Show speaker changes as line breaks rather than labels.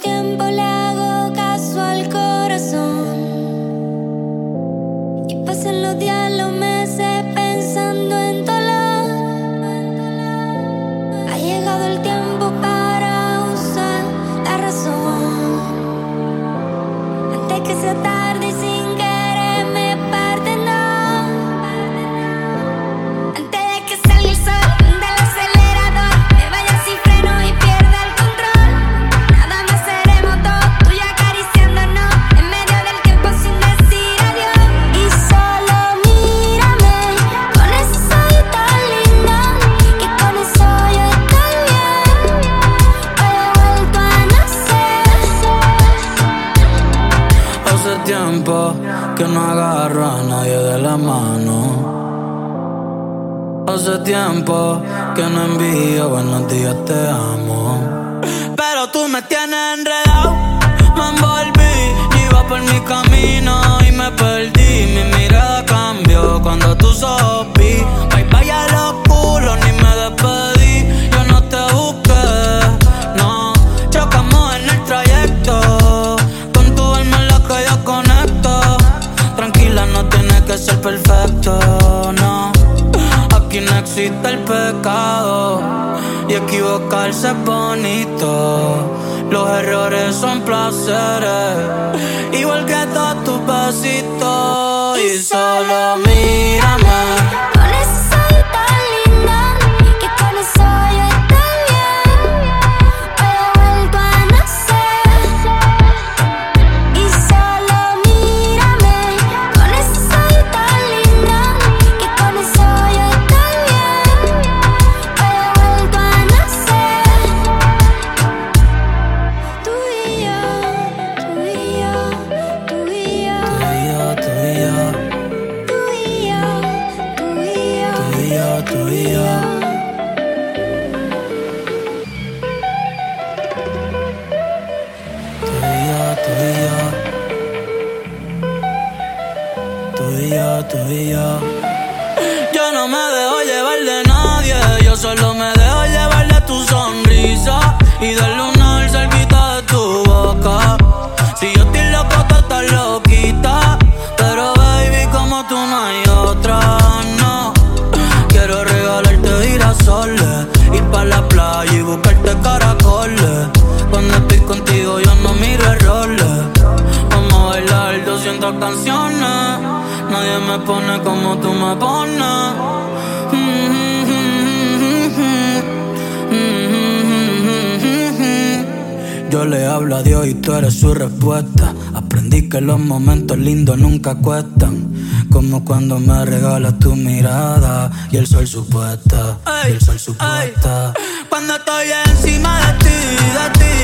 Tiempo le hago caso al corazón y pasen los días los meses pensando. tiempo que
no agarro a nadie de la mano. Hace tiempo que no envío buenos días, te amo. Pero tú me tienes enredado. que ser perfecto, no. Aquí no existe el pecado y equivocarse es bonito. Los errores son placeres, igual que todos tus besitos. Y solo mírame.
tú y yo, tú y yo, tú y yo.
canciones. Nadie me pone como tú me pones. Yo le hablo a Dios y tú eres su respuesta. Aprendí que los momentos lindos nunca cuestan. Como cuando me regalas tu mirada y el sol supuesta. Y el sol supuesta. Cuando estoy encima de ti, de ti.